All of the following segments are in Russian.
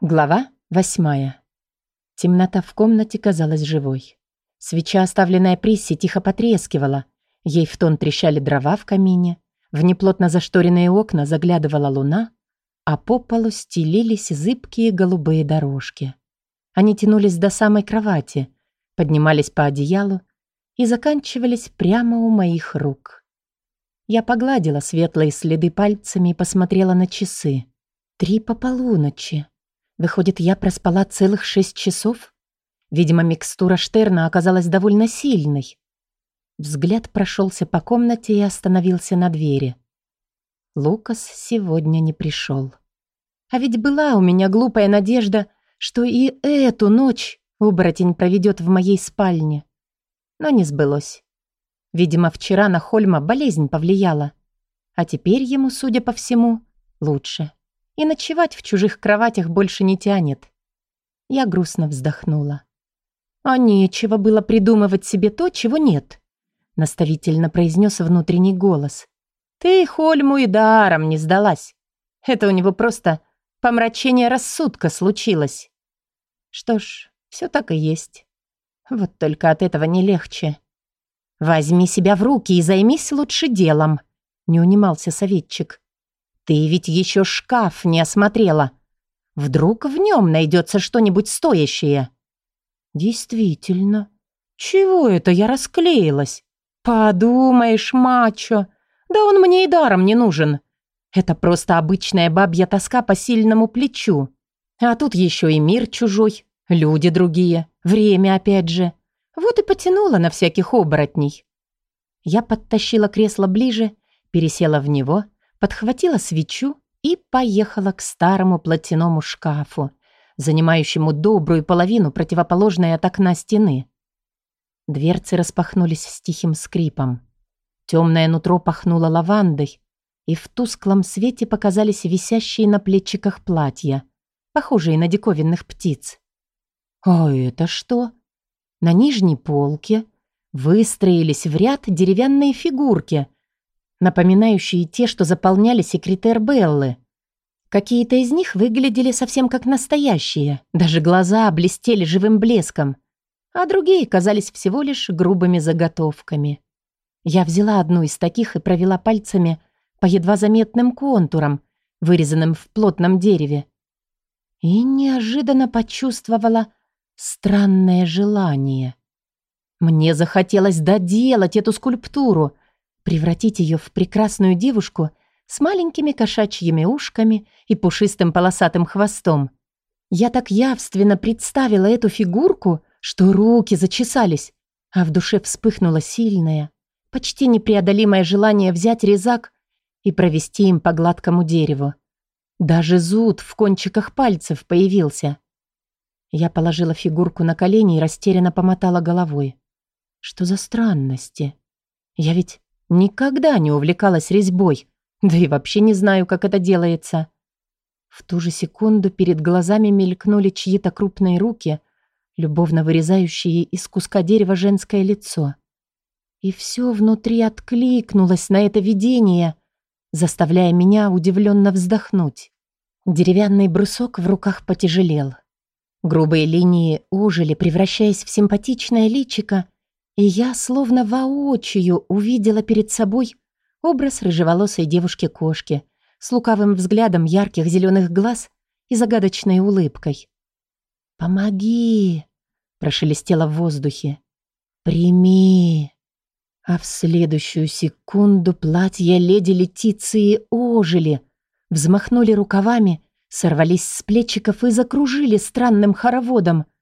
Глава восьмая. Темнота в комнате казалась живой. Свеча, оставленная Присси, тихо потрескивала. Ей в тон трещали дрова в камине. В неплотно зашторенные окна заглядывала луна, а по полу стелились зыбкие голубые дорожки. Они тянулись до самой кровати, поднимались по одеялу и заканчивались прямо у моих рук. Я погладила светлые следы пальцами и посмотрела на часы. Три по полуночи. Выходит, я проспала целых шесть часов? Видимо, микстура Штерна оказалась довольно сильной. Взгляд прошелся по комнате и остановился на двери. Лукас сегодня не пришел. А ведь была у меня глупая надежда, что и эту ночь оборотень проведет в моей спальне. Но не сбылось. Видимо, вчера на Хольма болезнь повлияла. А теперь ему, судя по всему, лучше и ночевать в чужих кроватях больше не тянет. Я грустно вздохнула. «А нечего было придумывать себе то, чего нет», наставительно произнес внутренний голос. «Ты Хольму и даром не сдалась. Это у него просто помрачение рассудка случилось». Что ж, все так и есть. Вот только от этого не легче. «Возьми себя в руки и займись лучше делом», не унимался советчик. Ты ведь еще шкаф не осмотрела. Вдруг в нем найдется что-нибудь стоящее?» «Действительно. Чего это я расклеилась? Подумаешь, мачо. Да он мне и даром не нужен. Это просто обычная бабья тоска по сильному плечу. А тут еще и мир чужой, люди другие, время опять же. Вот и потянула на всяких оборотней». Я подтащила кресло ближе, пересела в него — подхватила свечу и поехала к старому платяному шкафу, занимающему добрую половину противоположной от окна стены. Дверцы распахнулись с тихим скрипом. Темное нутро пахнуло лавандой, и в тусклом свете показались висящие на плечиках платья, похожие на диковинных птиц. «А это что?» На нижней полке выстроились в ряд деревянные фигурки — напоминающие те, что заполняли секретер Беллы. Какие-то из них выглядели совсем как настоящие, даже глаза блестели живым блеском, а другие казались всего лишь грубыми заготовками. Я взяла одну из таких и провела пальцами по едва заметным контурам, вырезанным в плотном дереве. И неожиданно почувствовала странное желание. Мне захотелось доделать эту скульптуру, превратить ее в прекрасную девушку с маленькими кошачьими ушками и пушистым полосатым хвостом. Я так явственно представила эту фигурку, что руки зачесались, а в душе вспыхнуло сильное, почти непреодолимое желание взять резак и провести им по гладкому дереву. Даже зуд в кончиках пальцев появился. Я положила фигурку на колени и растерянно помотала головой. Что за странности? Я ведь Никогда не увлекалась резьбой, да и вообще не знаю, как это делается. В ту же секунду перед глазами мелькнули чьи-то крупные руки, любовно вырезающие из куска дерева женское лицо. И все внутри откликнулось на это видение, заставляя меня удивленно вздохнуть. Деревянный брусок в руках потяжелел. Грубые линии ужили, превращаясь в симпатичное личико, и я словно воочию увидела перед собой образ рыжеволосой девушки-кошки с лукавым взглядом ярких зеленых глаз и загадочной улыбкой. «Помоги!» — прошелестело в воздухе. «Прими!» А в следующую секунду платья леди Летиции ожили, взмахнули рукавами, сорвались с плечиков и закружили странным хороводом —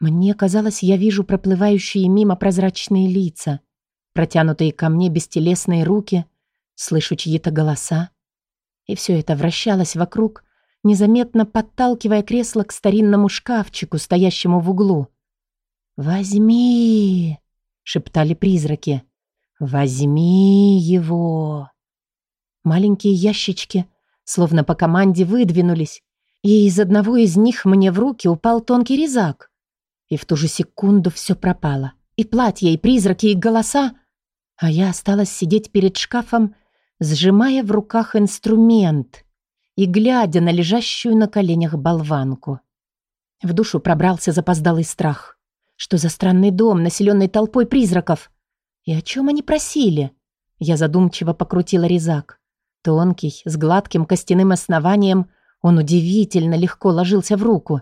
мне казалось, я вижу проплывающие мимо прозрачные лица, протянутые ко мне бестелесные руки, слышу чьи-то голоса. И все это вращалось вокруг, незаметно подталкивая кресло к старинному шкафчику, стоящему в углу. «Возьми!» — шептали призраки. «Возьми его!» Маленькие ящички, словно по команде, выдвинулись, и из одного из них мне в руки упал тонкий резак. И в ту же секунду все пропало. И платье, и призраки, и голоса. А я осталась сидеть перед шкафом, сжимая в руках инструмент. и глядя на лежащую на коленях болванку. В душу пробрался запоздалый страх. Что за странный дом, населенный толпой призраков? И о чем они просили? Я задумчиво покрутила резак. Тонкий, с гладким костяным основанием, он удивительно легко ложился в руку.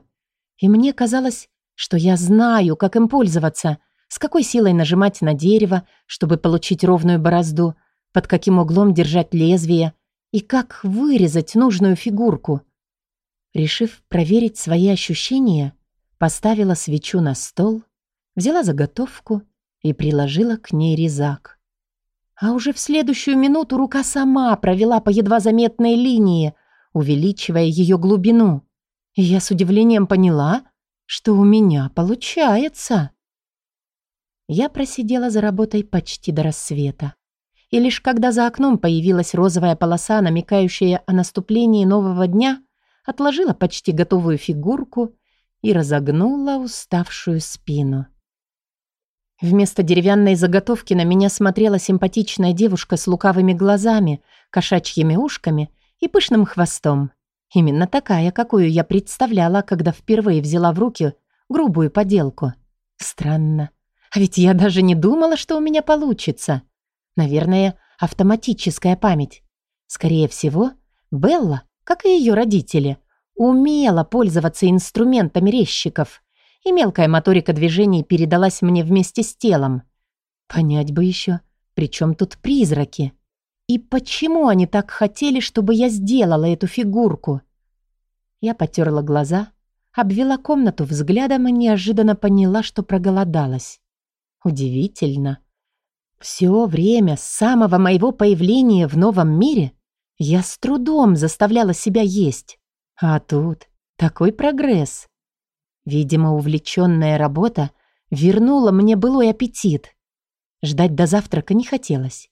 И мне казалось, что я знаю, как им пользоваться, с какой силой нажимать на дерево, чтобы получить ровную борозду, под каким углом держать лезвие и как вырезать нужную фигурку. Решив проверить свои ощущения, поставила свечу на стол, взяла заготовку и приложила к ней резак. А уже в следующую минуту рука сама провела по едва заметной линии, увеличивая ее глубину. И я с удивлением поняла, что у меня получается. Я просидела за работой почти до рассвета. И лишь когда за окном появилась розовая полоса, намекающая о наступлении нового дня, отложила почти готовую фигурку и разогнула уставшую спину. Вместо деревянной заготовки на меня смотрела симпатичная девушка с лукавыми глазами, кошачьими ушками и пышным хвостом. Именно такая, какую я представляла, когда впервые взяла в руки грубую поделку. Странно. А ведь я даже не думала, что у меня получится. Наверное, автоматическая память. Скорее всего, Белла, как и ее родители, умела пользоваться инструментами резчиков и мелкая моторика движений передалась мне вместе с телом. Понять бы еще, при чем тут призраки? И почему они так хотели, чтобы я сделала эту фигурку? Я потерла глаза, обвела комнату взглядом и неожиданно поняла, что проголодалась. Удивительно. Все время с самого моего появления в новом мире я с трудом заставляла себя есть. А тут такой прогресс. Видимо, увлеченная работа вернула мне былой аппетит. Ждать до завтрака не хотелось.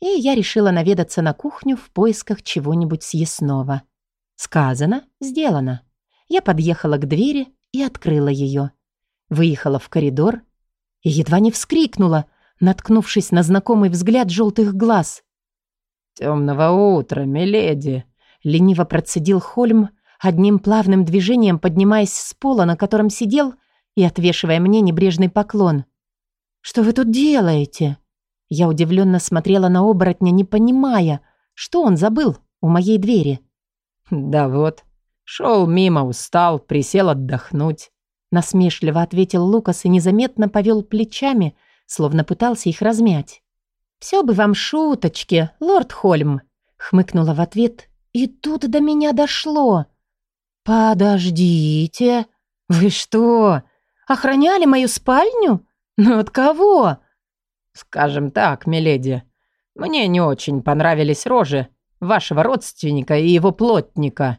И я решила наведаться на кухню в поисках чего-нибудь съестного. Сказано, сделано. Я подъехала к двери и открыла ее. Выехала в коридор и едва не вскрикнула, наткнувшись на знакомый взгляд желтых глаз. «Темного утра, миледи!» — лениво процедил Хольм, одним плавным движением поднимаясь с пола, на котором сидел, и отвешивая мне небрежный поклон. «Что вы тут делаете?» Я удивленно смотрела на оборотня, не понимая, что он забыл у моей двери. «Да вот, шел мимо, устал, присел отдохнуть», насмешливо ответил Лукас и незаметно повел плечами, словно пытался их размять. «Все бы вам шуточки, лорд Хольм», хмыкнула в ответ, и тут до меня дошло. «Подождите! Вы что, охраняли мою спальню? Но от кого?» «Скажем так, миледи, мне не очень понравились рожи вашего родственника и его плотника.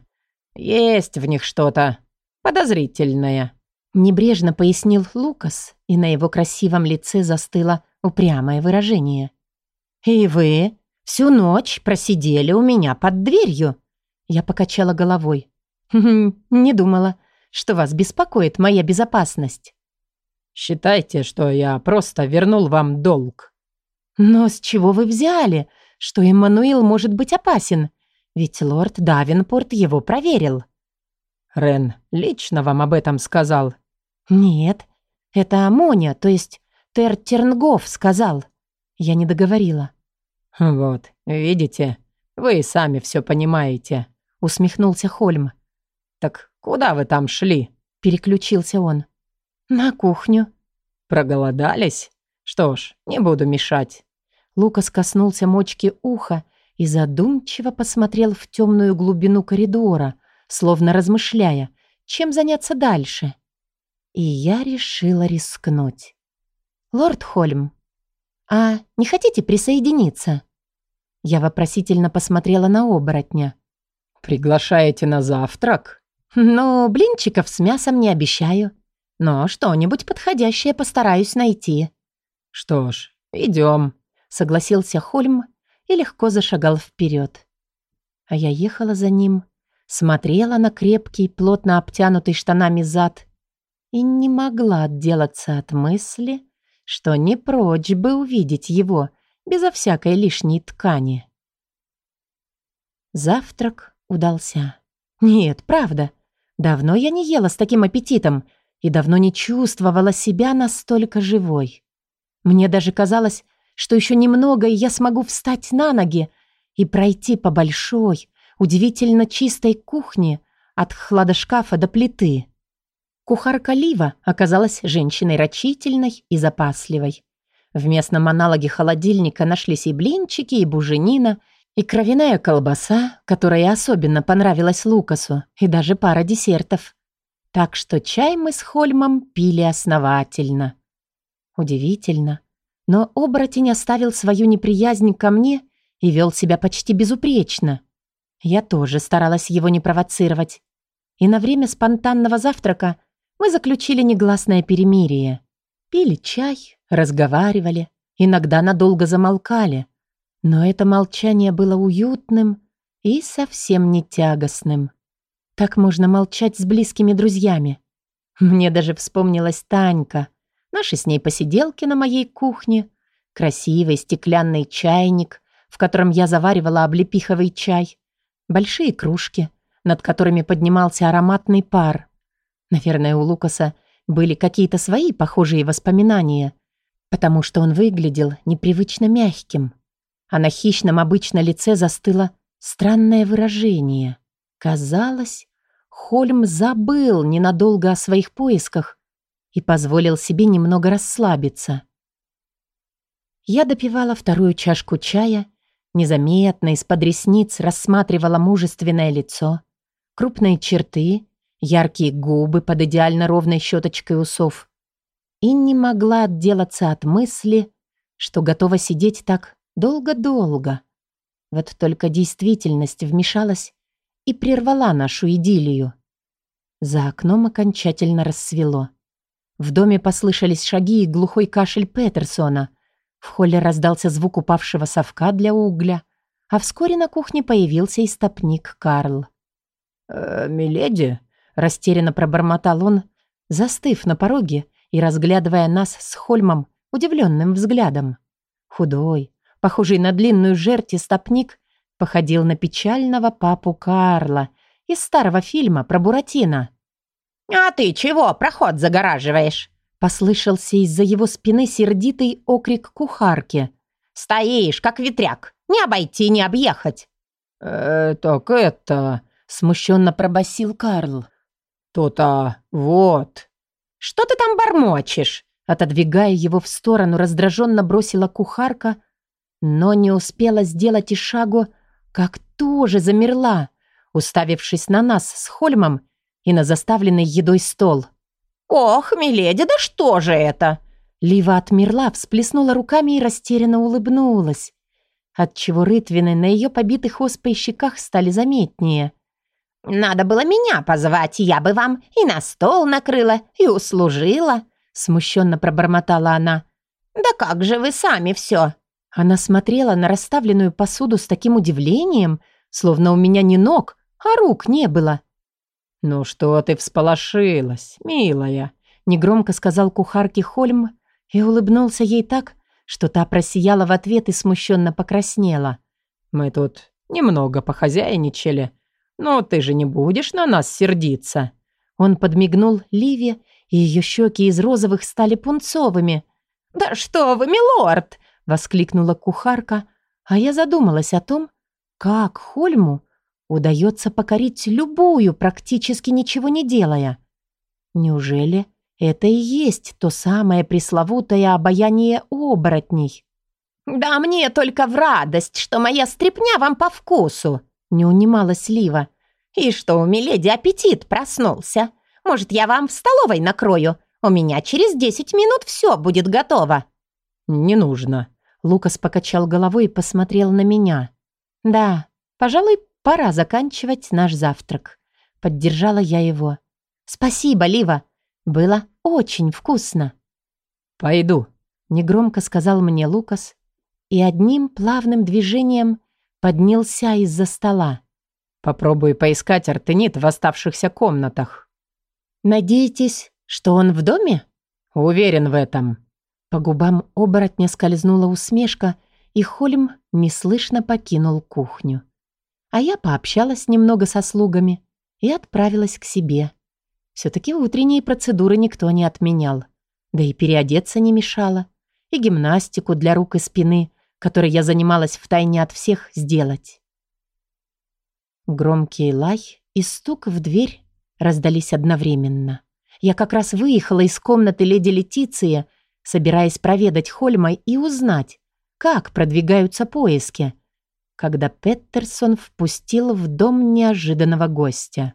Есть в них что-то подозрительное». Небрежно пояснил Лукас, и на его красивом лице застыло упрямое выражение. «И вы всю ночь просидели у меня под дверью?» Я покачала головой. «Не думала, что вас беспокоит моя безопасность». «Считайте, что я просто вернул вам долг». «Но с чего вы взяли, что Эммануил может быть опасен? Ведь лорд Давинпорт его проверил». «Рен лично вам об этом сказал?» «Нет, это Амоня, то есть Тер Тернгов сказал». Я не договорила. «Вот, видите, вы сами все понимаете», — усмехнулся Хольм. «Так куда вы там шли?» — переключился он. «На кухню». «Проголодались? Что ж, не буду мешать». Лукас коснулся мочки уха и задумчиво посмотрел в темную глубину коридора, словно размышляя, чем заняться дальше. И я решила рискнуть. «Лорд Хольм, а не хотите присоединиться?» Я вопросительно посмотрела на оборотня. «Приглашаете на завтрак?» «Ну, блинчиков с мясом не обещаю. Но что-нибудь подходящее постараюсь найти». «Что ж, идем», — согласился Хольм и легко зашагал вперед. А я ехала за ним, смотрела на крепкий, плотно обтянутый штанами зад и не могла отделаться от мысли, что не прочь бы увидеть его безо всякой лишней ткани. Завтрак удался. Нет, правда. Давно я не ела с таким аппетитом и давно не чувствовала себя настолько живой. Мне даже казалось, что еще немного, и я смогу встать на ноги и пройти по большой, удивительно чистой кухне от хладошкафа до плиты. Кухарка Лива оказалась женщиной рачительной и запасливой. В местном аналоге холодильника нашлись и блинчики, и буженина, и кровяная колбаса, которая особенно понравилась Лукасу, и даже пара десертов. Так что чай мы с Хольмом пили основательно. Удивительно, но оборотень оставил свою неприязнь ко мне и вел себя почти безупречно. Я тоже старалась его не провоцировать. И на время спонтанного завтрака мы заключили негласное перемирие. Пили чай, разговаривали, иногда надолго замолкали. Но это молчание было уютным и совсем не тягостным. Так можно молчать с близкими друзьями. Мне даже вспомнилась Танька, наши с ней посиделки на моей кухне, красивый стеклянный чайник, в котором я заваривала облепиховый чай, большие кружки, над которыми поднимался ароматный пар. Наверное, у Лукаса были какие-то свои похожие воспоминания, потому что он выглядел непривычно мягким. А на хищном обычно лице застыло странное выражение. Казалось, Хольм забыл ненадолго о своих поисках и позволил себе немного расслабиться. Я допивала вторую чашку чая, незаметно из-под ресниц рассматривала мужественное лицо, крупные черты яркие губы под идеально ровной щеточкой усов. И не могла отделаться от мысли, что готова сидеть так долго-долго. Вот только действительность вмешалась и прервала нашу идиллию. За окном окончательно рассвело. В доме послышались шаги и глухой кашель Петерсона. В холле раздался звук упавшего совка для угля, а вскоре на кухне появился истопник Карл. «Э, «Миледи?» Растерянно пробормотал он, застыв на пороге и разглядывая нас с Хольмом удивленным взглядом. Худой, похожий на длинную жерть стопник, походил на печального папу Карла из старого фильма про Буратино. «А ты чего проход загораживаешь?» Послышался из-за его спины сердитый окрик кухарки. «Стоишь, как ветряк! Не обойти, не объехать!» «Э, так это...» Смущенно пробасил Карл. «То-то вот». «Что ты там бормочешь?» Отодвигая его в сторону, раздраженно бросила кухарка, но не успела сделать и шагу, как тоже замерла, уставившись на нас с Хольмом и на заставленный едой стол. «Ох, миледи, да что же это?» Лива отмерла, всплеснула руками и растерянно улыбнулась, отчего рытвины на ее побитых оспой щеках стали заметнее. «Надо было меня позвать, я бы вам и на стол накрыла, и услужила», смущенно пробормотала она. «Да как же вы сами все?» Она смотрела на расставленную посуду с таким удивлением, словно у меня не ног, а рук не было. «Ну что ты всполошилась, милая?» негромко сказал кухарке Хольм и улыбнулся ей так, что та просияла в ответ и смущенно покраснела. «Мы тут немного похозяйничали, «Ну, ты же не будешь на нас сердиться?» Он подмигнул Ливе, и ее щеки из розовых стали пунцовыми. «Да что вы, милорд!» — воскликнула кухарка, а я задумалась о том, как Хольму удается покорить любую, практически ничего не делая. Неужели это и есть то самое пресловутое обаяние оборотней? «Да мне только в радость, что моя стряпня вам по вкусу!» Не унималась Лива. «И что, у Миледи аппетит проснулся? Может, я вам в столовой накрою? У меня через десять минут все будет готово». «Не нужно». Лукас покачал головой и посмотрел на меня. «Да, пожалуй, пора заканчивать наш завтрак». Поддержала я его. «Спасибо, Лива. Было очень вкусно». «Пойду», — негромко сказал мне Лукас и одним плавным движением поднялся из-за стола. «Попробуй поискать артенит в оставшихся комнатах». «Надеетесь, что он в доме?» «Уверен в этом». По губам оборотня скользнула усмешка, и Хольм неслышно покинул кухню. А я пообщалась немного со слугами и отправилась к себе. Все-таки утренние процедуры никто не отменял. Да и переодеться не мешало. И гимнастику для рук и спины, которой я занималась втайне от всех, сделать. Громкий лай и стук в дверь раздались одновременно. Я как раз выехала из комнаты леди Летиции, собираясь проведать Хольма и узнать, как продвигаются поиски, когда Петерсон впустил в дом неожиданного гостя.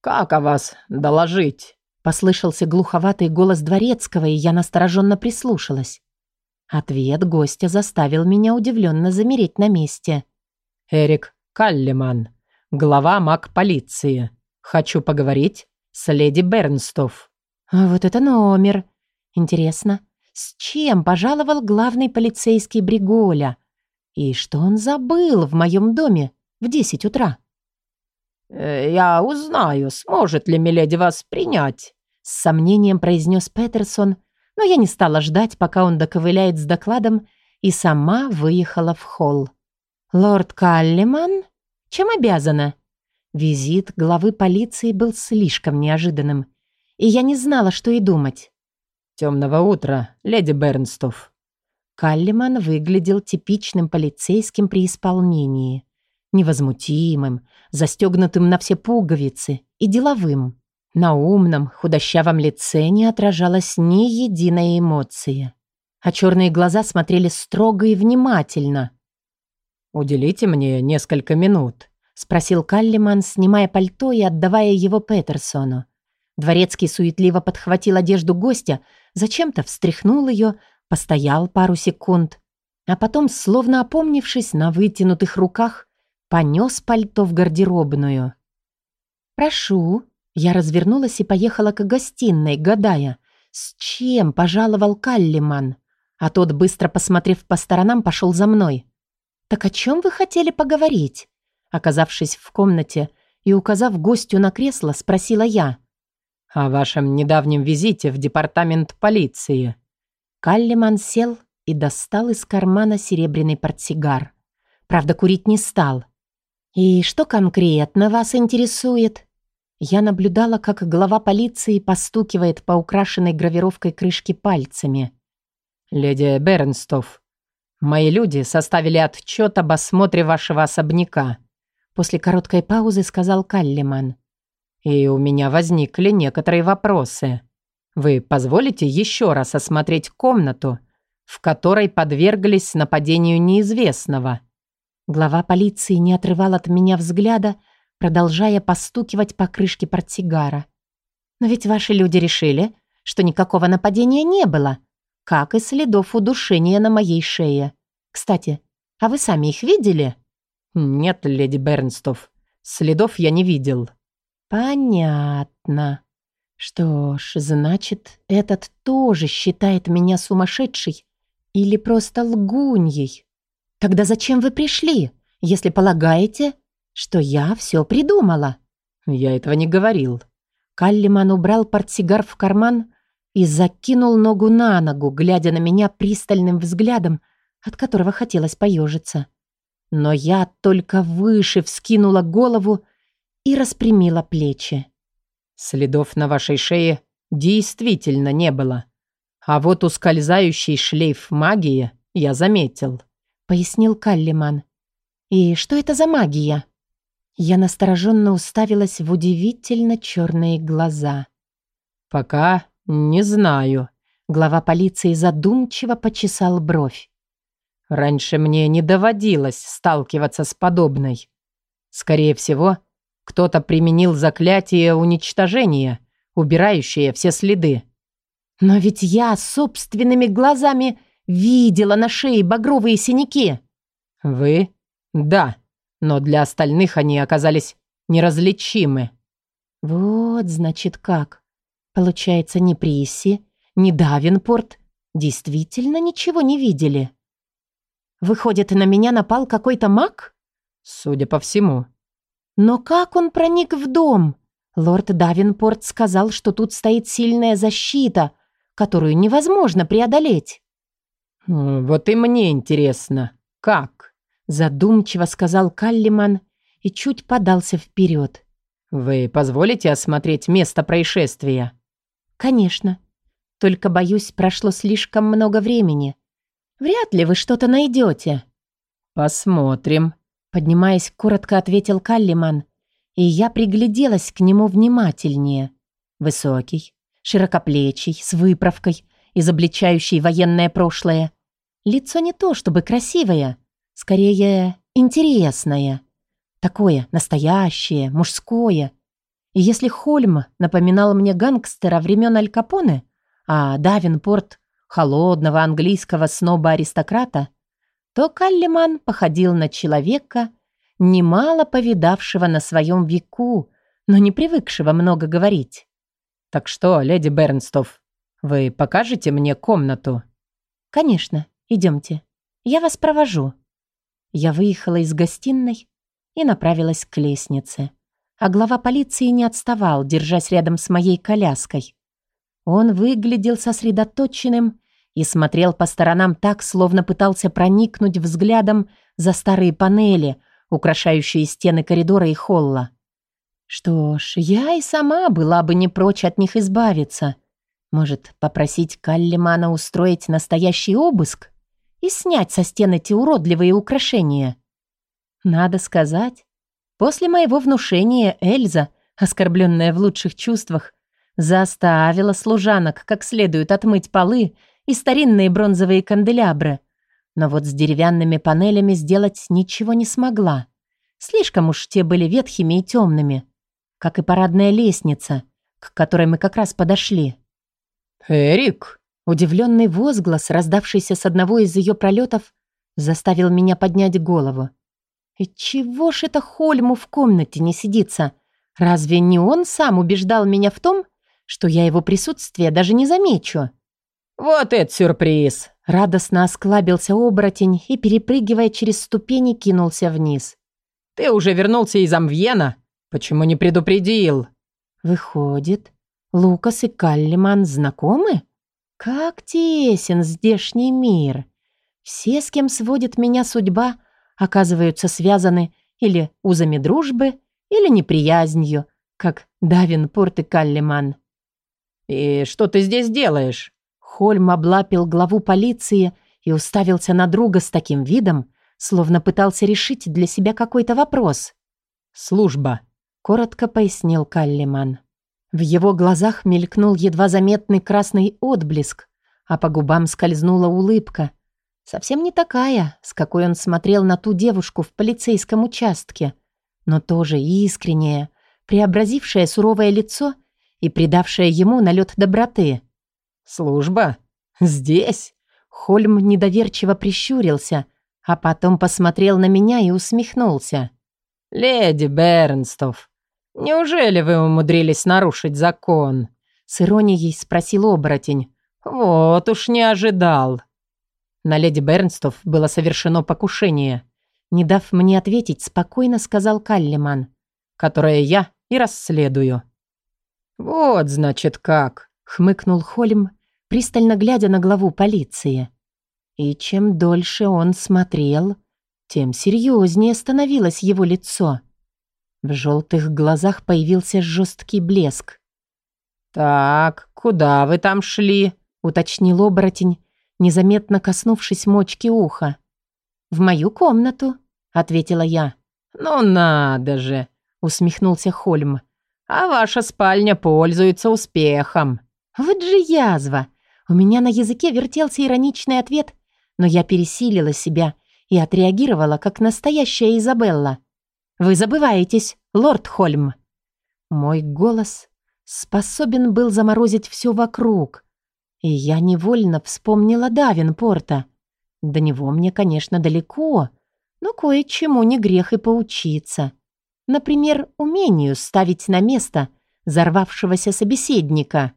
«Как о вас доложить?» Послышался глуховатый голос дворецкого, и я настороженно прислушалась. Ответ гостя заставил меня удивленно замереть на месте. «Эрик Каллиман, глава маг полиции. Хочу поговорить с леди Бернстов». А вот это номер. Интересно, с чем пожаловал главный полицейский Бриголя? И что он забыл в моем доме в десять утра? Э, «Я узнаю, сможет ли Миледи вас принять», — с сомнением произнес Петерсон, но я не стала ждать, пока он доковыляет с докладом, и сама выехала в холл. «Лорд Каллиман? Чем обязана?» Визит главы полиции был слишком неожиданным, и я не знала, что и думать. «Темного утра, леди Бернстов». Каллиман выглядел типичным полицейским при исполнении. Невозмутимым, застегнутым на все пуговицы и деловым. На умном, худощавом лице не отражалась ни единой эмоции. А черные глаза смотрели строго и внимательно. «Уделите мне несколько минут», — спросил Каллиман, снимая пальто и отдавая его Петерсону. Дворецкий суетливо подхватил одежду гостя, зачем-то встряхнул ее, постоял пару секунд, а потом, словно опомнившись на вытянутых руках, понес пальто в гардеробную. «Прошу». Я развернулась и поехала к гостиной, гадая, с чем пожаловал Каллиман. А тот, быстро посмотрев по сторонам, пошел за мной. «Так о чем вы хотели поговорить?» Оказавшись в комнате и указав гостю на кресло, спросила я. «О вашем недавнем визите в департамент полиции». Каллиман сел и достал из кармана серебряный портсигар. Правда, курить не стал. «И что конкретно вас интересует?» Я наблюдала, как глава полиции постукивает по украшенной гравировкой крышке пальцами. «Леди Бернстов, мои люди составили отчет об осмотре вашего особняка», после короткой паузы сказал Каллиман. «И у меня возникли некоторые вопросы. Вы позволите еще раз осмотреть комнату, в которой подверглись нападению неизвестного?» Глава полиции не отрывал от меня взгляда, продолжая постукивать по крышке портсигара. «Но ведь ваши люди решили, что никакого нападения не было, как и следов удушения на моей шее. Кстати, а вы сами их видели?» «Нет, леди Бернстов, следов я не видел». «Понятно. Что ж, значит, этот тоже считает меня сумасшедшей или просто лгуньей?» Тогда зачем вы пришли, если полагаете, что я все придумала?» «Я этого не говорил». Каллиман убрал портсигар в карман и закинул ногу на ногу, глядя на меня пристальным взглядом, от которого хотелось поежиться. Но я только выше вскинула голову и распрямила плечи. «Следов на вашей шее действительно не было. А вот ускользающий шлейф магии я заметил» пояснил Каллиман. «И что это за магия?» Я настороженно уставилась в удивительно черные глаза. «Пока не знаю», — глава полиции задумчиво почесал бровь. «Раньше мне не доводилось сталкиваться с подобной. Скорее всего, кто-то применил заклятие уничтожения, убирающее все следы». «Но ведь я собственными глазами Видела на шее багровые синяки. Вы? Да. Но для остальных они оказались неразличимы. Вот, значит, как. Получается, ни Присси, ни Давинпорт действительно ничего не видели. Выходит, на меня напал какой-то маг? Судя по всему. Но как он проник в дом? Лорд Давинпорт сказал, что тут стоит сильная защита, которую невозможно преодолеть. «Вот и мне интересно, как?» Задумчиво сказал Каллиман и чуть подался вперед. «Вы позволите осмотреть место происшествия?» «Конечно. Только, боюсь, прошло слишком много времени. Вряд ли вы что-то найдете». «Посмотрим», — поднимаясь, коротко ответил Каллиман, и я пригляделась к нему внимательнее. Высокий, широкоплечий, с выправкой, изобличающий военное прошлое. Лицо не то чтобы красивое, скорее интересное. Такое настоящее, мужское. И если Хольм напоминал мне гангстера времен Аль Капоне, а Давинпорт — холодного английского сноба-аристократа, то Каллиман походил на человека, немало повидавшего на своем веку, но не привыкшего много говорить. «Так что, леди Бернстов, вы покажете мне комнату?» «Конечно, идемте. Я вас провожу». Я выехала из гостиной и направилась к лестнице. А глава полиции не отставал, держась рядом с моей коляской. Он выглядел сосредоточенным и смотрел по сторонам так, словно пытался проникнуть взглядом за старые панели, украшающие стены коридора и холла. Что ж, я и сама была бы не прочь от них избавиться. Может, попросить Каллимана устроить настоящий обыск и снять со стен эти уродливые украшения? Надо сказать, после моего внушения Эльза, оскорбленная в лучших чувствах, заставила служанок как следует отмыть полы и старинные бронзовые канделябры. Но вот с деревянными панелями сделать ничего не смогла. Слишком уж те были ветхими и темными. Как и парадная лестница, к которой мы как раз подошли. «Эрик!» Удивленный возглас, раздавшийся с одного из ее пролетов, заставил меня поднять голову. И чего ж это Хольму в комнате не сидится? Разве не он сам убеждал меня в том, что я его присутствие даже не замечу? «Вот это сюрприз!» Радостно осклабился оборотень и, перепрыгивая через ступени, кинулся вниз. «Ты уже вернулся из Амвьена? Почему не предупредил?» «Выходит, Лукас и Каллиман знакомы? Как тесен здешний мир! Все, с кем сводит меня судьба, оказываются связаны или узами дружбы, или неприязнью, как Давинпорт и Каллиман. «И что ты здесь делаешь?» Хольм облапил главу полиции и уставился на друга с таким видом, словно пытался решить для себя какой-то вопрос. «Служба», — коротко пояснил Каллиман. В его глазах мелькнул едва заметный красный отблеск, а по губам скользнула улыбка, Совсем не такая, с какой он смотрел на ту девушку в полицейском участке, но тоже искренняя, преобразившая суровое лицо и придавшая ему налет доброты. «Служба? Здесь?» Хольм недоверчиво прищурился, а потом посмотрел на меня и усмехнулся. «Леди Бернстов, неужели вы умудрились нарушить закон?» С иронией спросил оборотень. «Вот уж не ожидал». На леди Бернстов было совершено покушение. Не дав мне ответить, спокойно сказал Каллиман. «Которое я и расследую». «Вот, значит, как», — хмыкнул Холм, пристально глядя на главу полиции. И чем дольше он смотрел, тем серьезнее становилось его лицо. В желтых глазах появился жесткий блеск. «Так, куда вы там шли?» — уточнил оборотень, незаметно коснувшись мочки уха. «В мою комнату», — ответила я. «Ну надо же», — усмехнулся Хольм. «А ваша спальня пользуется успехом». «Вот же язва!» У меня на языке вертелся ироничный ответ, но я пересилила себя и отреагировала, как настоящая Изабелла. «Вы забываетесь, лорд Хольм!» Мой голос способен был заморозить все вокруг, и я невольно вспомнила Давинпорта. До него мне, конечно, далеко, но кое-чему не грех и поучиться. Например, умению ставить на место взорвавшегося собеседника.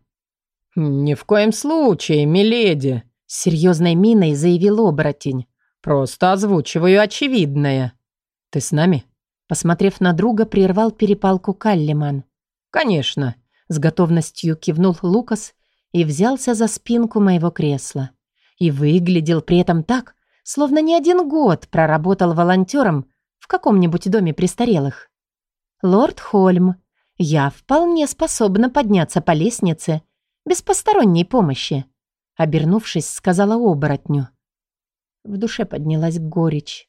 «Ни в коем случае, миледи», — серьезной миной заявил оборотень. «Просто озвучиваю очевидное». «Ты с нами?» Посмотрев на друга, прервал перепалку Каллиман. «Конечно», — с готовностью кивнул Лукас и взялся за спинку моего кресла. И выглядел при этом так, словно не один год проработал волонтером в каком-нибудь доме престарелых. Лорд Хольм, я вполне способна подняться по лестнице без посторонней помощи. Обернувшись, сказала оборотню. В душе поднялась горечь.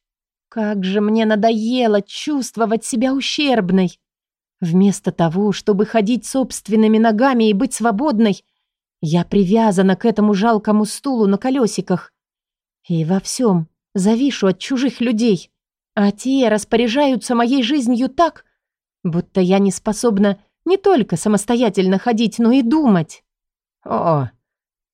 Как же мне надоело чувствовать себя ущербной. Вместо того, чтобы ходить собственными ногами и быть свободной, я привязана к этому жалкому стулу на колесиках. И во всем завишу от чужих людей. А те распоряжаются моей жизнью так, будто я не способна не только самостоятельно ходить, но и думать. О,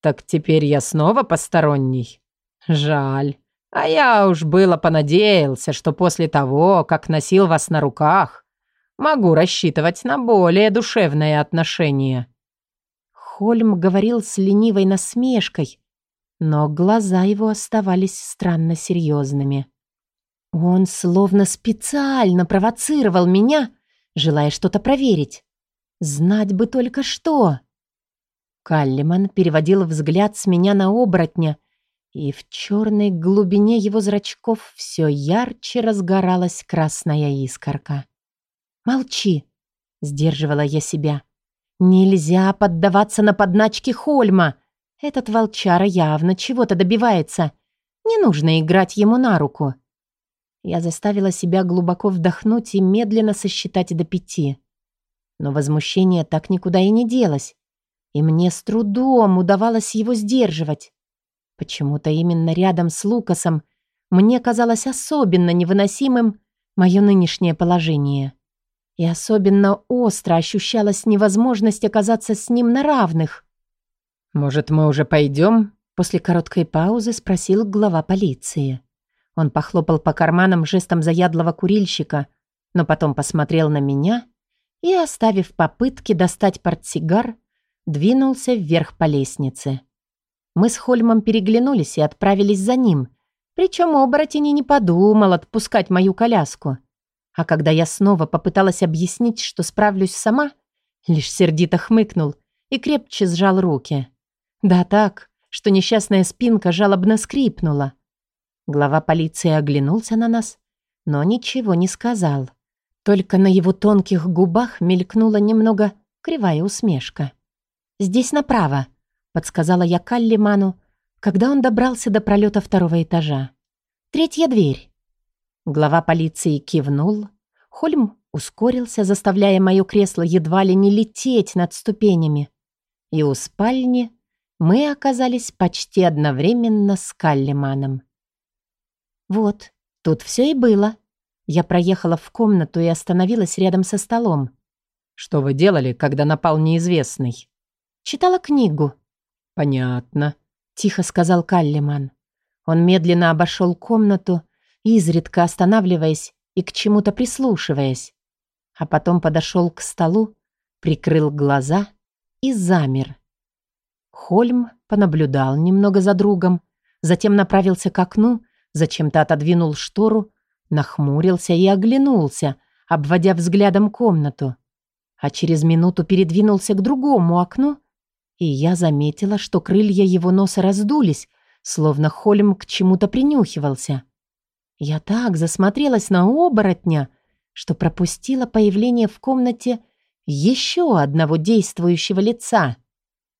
так теперь я снова посторонний. Жаль. А я уж было понадеялся, что после того, как носил вас на руках, могу рассчитывать на более душевное отношение. Хольм говорил с ленивой насмешкой, но глаза его оставались странно серьезными. Он словно специально провоцировал меня, желая что-то проверить. Знать бы только что. Каллиман переводил взгляд с меня на оборотня, и в черной глубине его зрачков все ярче разгоралась красная искорка. «Молчи!» — сдерживала я себя. «Нельзя поддаваться на подначки Хольма. Этот волчара явно чего-то добивается. Не нужно играть ему на руку». Я заставила себя глубоко вдохнуть и медленно сосчитать до пяти. Но возмущение так никуда и не делось и мне с трудом удавалось его сдерживать. Почему-то именно рядом с Лукасом мне казалось особенно невыносимым мое нынешнее положение. И особенно остро ощущалась невозможность оказаться с ним на равных. «Может, мы уже пойдем?» После короткой паузы спросил глава полиции. Он похлопал по карманам жестом заядлого курильщика, но потом посмотрел на меня и, оставив попытки достать портсигар, двинулся вверх по лестнице. Мы с Хольмом переглянулись и отправились за ним, причем оборотень и не подумал отпускать мою коляску. А когда я снова попыталась объяснить, что справлюсь сама, лишь сердито хмыкнул и крепче сжал руки. Да так, что несчастная спинка жалобно скрипнула. Глава полиции оглянулся на нас, но ничего не сказал. Только на его тонких губах мелькнула немного кривая усмешка. «Здесь направо», — подсказала я Каллиману, когда он добрался до пролета второго этажа. «Третья дверь». Глава полиции кивнул. Хольм ускорился, заставляя мое кресло едва ли не лететь над ступенями. И у спальни мы оказались почти одновременно с Каллиманом. Вот, тут все и было. Я проехала в комнату и остановилась рядом со столом. «Что вы делали, когда напал неизвестный?» Читала книгу». «Понятно», — тихо сказал Каллиман. Он медленно обошел комнату, изредка останавливаясь и к чему-то прислушиваясь. А потом подошел к столу, прикрыл глаза и замер. Хольм понаблюдал немного за другом, затем направился к окну, зачем-то отодвинул штору, нахмурился и оглянулся, обводя взглядом комнату. А через минуту передвинулся к другому окну и я заметила, что крылья его носа раздулись, словно Холм к чему-то принюхивался. Я так засмотрелась на оборотня, что пропустила появление в комнате еще одного действующего лица.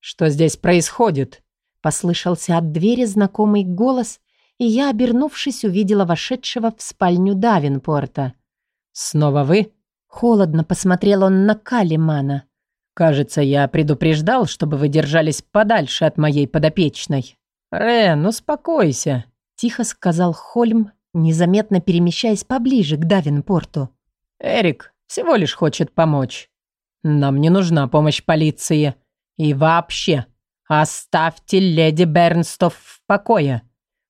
«Что здесь происходит?» Послышался от двери знакомый голос, и я, обернувшись, увидела вошедшего в спальню Давинпорта. «Снова вы?» Холодно посмотрел он на Калимана. Кажется, я предупреждал, чтобы вы держались подальше от моей подопечной. Рен, успокойся, тихо сказал Хольм, незаметно перемещаясь поближе к Давинпорту. Эрик всего лишь хочет помочь. Нам не нужна помощь полиции. И вообще, оставьте леди Бернстов в покое.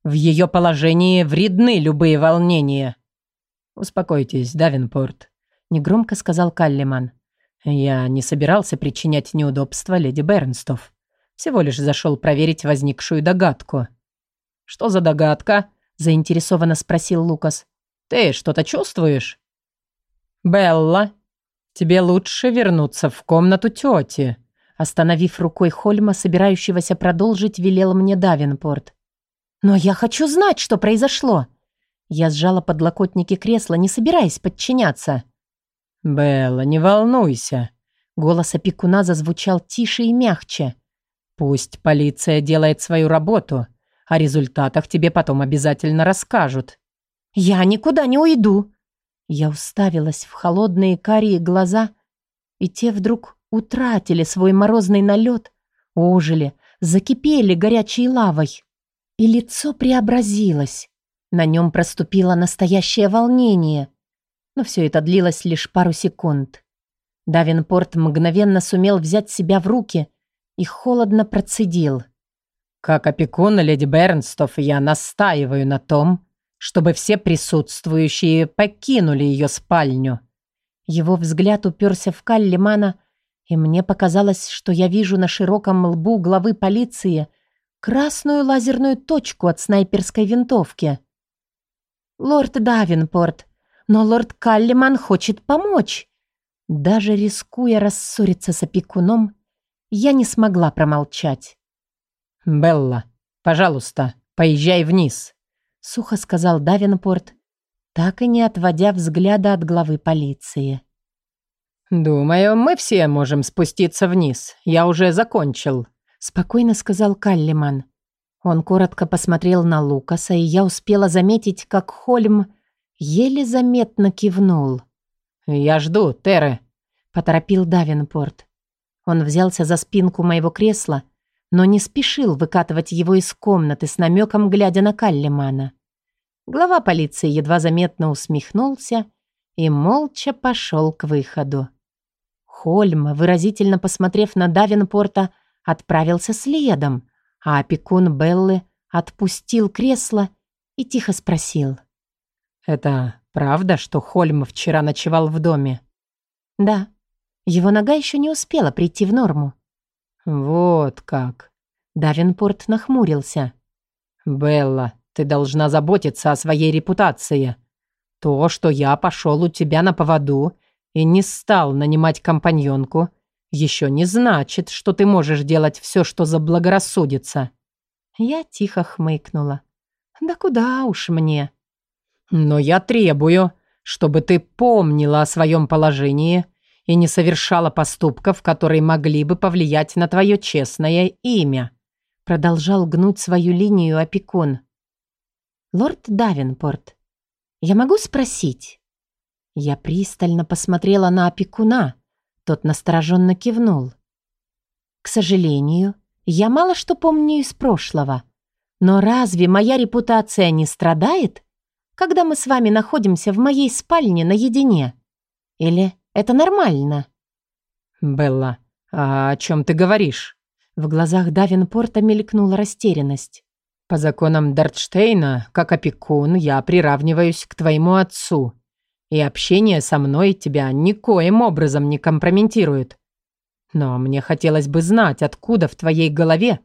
В ее положении вредны любые волнения. Успокойтесь, Давинпорт, негромко сказал Каллиман. Я не собирался причинять неудобства леди Бернстов. Всего лишь зашел проверить возникшую догадку. «Что за догадка?» – заинтересованно спросил Лукас. «Ты что-то чувствуешь?» «Белла, тебе лучше вернуться в комнату тети», Остановив рукой Хольма, собирающегося продолжить, велел мне Давинпорт. «Но я хочу знать, что произошло!» Я сжала подлокотники кресла, не собираясь подчиняться. «Белла, не волнуйся». Голос опекуна зазвучал тише и мягче. «Пусть полиция делает свою работу. О результатах тебе потом обязательно расскажут». «Я никуда не уйду». Я уставилась в холодные карие глаза, и те вдруг утратили свой морозный налет, ожили, закипели горячей лавой. И лицо преобразилось. На нем проступило настоящее волнение. Но все это длилось лишь пару секунд. Давинпорт мгновенно сумел взять себя в руки и холодно процедил. «Как опекун леди Бернстов я настаиваю на том, чтобы все присутствующие покинули ее спальню». Его взгляд уперся в Каллимана, и мне показалось, что я вижу на широком лбу главы полиции красную лазерную точку от снайперской винтовки. «Лорд Давинпорт, но лорд Каллиман хочет помочь». Даже рискуя рассориться с опекуном, я не смогла промолчать. «Белла, пожалуйста, поезжай вниз», — сухо сказал Давинпорт, так и не отводя взгляда от главы полиции. «Думаю, мы все можем спуститься вниз. Я уже закончил», — спокойно сказал Каллиман. Он коротко посмотрел на Лукаса, и я успела заметить, как Хольм еле заметно кивнул. «Я жду, Терре», — поторопил Давинпорт. Он взялся за спинку моего кресла, но не спешил выкатывать его из комнаты с намеком, глядя на Каллимана. Глава полиции едва заметно усмехнулся и молча пошел к выходу. Хольм, выразительно посмотрев на Давинпорта, отправился следом, а опекун Беллы отпустил кресло и тихо спросил. «Это правда, что Хольм вчера ночевал в доме?» «Да. Его нога еще не успела прийти в норму». «Вот как». Давинпорт нахмурился. «Белла, ты должна заботиться о своей репутации. То, что я пошел у тебя на поводу и не стал нанимать компаньонку, еще не значит, что ты можешь делать все, что заблагорассудится». Я тихо хмыкнула. «Да куда уж мне?» «Но я требую, чтобы ты помнила о своем положении и не совершала поступков, которые могли бы повлиять на твое честное имя», продолжал гнуть свою линию опекун. «Лорд Давинпорт, я могу спросить?» Я пристально посмотрела на опекуна. Тот настороженно кивнул. «К сожалению, я мало что помню из прошлого. Но разве моя репутация не страдает, когда мы с вами находимся в моей спальне наедине? Или это нормально?» «Белла, а о чем ты говоришь?» В глазах Давинпорта мелькнула растерянность. «По законам Дартштейна, как опекун, я приравниваюсь к твоему отцу, и общение со мной тебя никоим образом не компрометирует. Но мне хотелось бы знать, откуда в твоей голове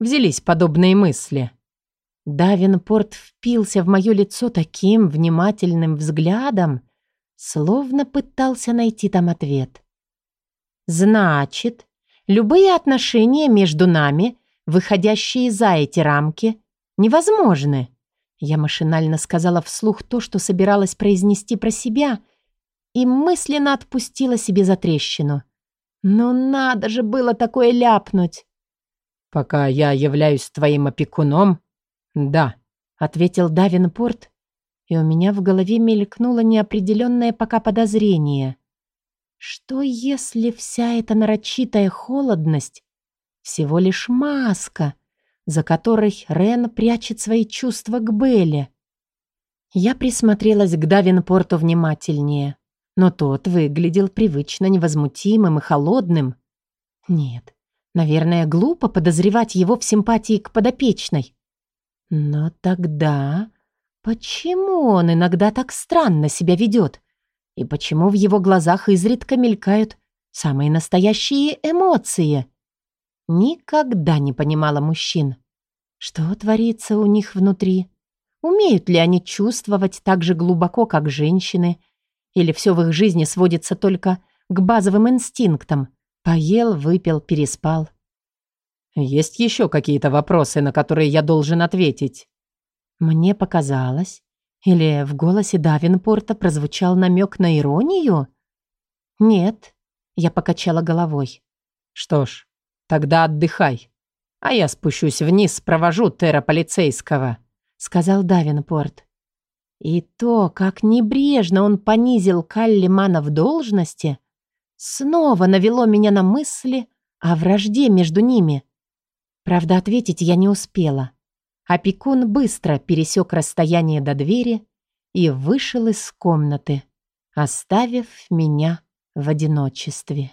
взялись подобные мысли». Давинпорт впился в мое лицо таким внимательным взглядом, словно пытался найти там ответ. «Значит, любые отношения между нами, выходящие за эти рамки, невозможны. Я машинально сказала вслух то, что собиралась произнести про себя, и мысленно отпустила себе за трещину. Но надо же было такое ляпнуть. «Пока я являюсь твоим опекуном, да», — ответил Давинпорт, и у меня в голове мелькнуло неопределенное пока подозрение. Что если вся эта нарочитая холодность всего лишь маска, за которой Рен прячет свои чувства к Белле. Я присмотрелась к Давинпорту внимательнее, но тот выглядел привычно невозмутимым и холодным. Нет, наверное, глупо подозревать его в симпатии к подопечной. Но тогда почему он иногда так странно себя ведет? И почему в его глазах изредка мелькают самые настоящие эмоции? Никогда не понимала мужчин. Что творится у них внутри? Умеют ли они чувствовать так же глубоко, как женщины? Или все в их жизни сводится только к базовым инстинктам? Поел, выпил, переспал. «Есть еще какие-то вопросы, на которые я должен ответить?» Мне показалось, Или в голосе Давинпорта прозвучал намек на иронию? Нет, я покачала головой. Что ж, тогда отдыхай. А я спущусь вниз, провожу Тера полицейского, сказал Давинпорт. И то, как небрежно он понизил Каллимана в должности, снова навело меня на мысли о вражде между ними. Правда, ответить я не успела. Опекун быстро пересек расстояние до двери и вышел из комнаты, оставив меня в одиночестве.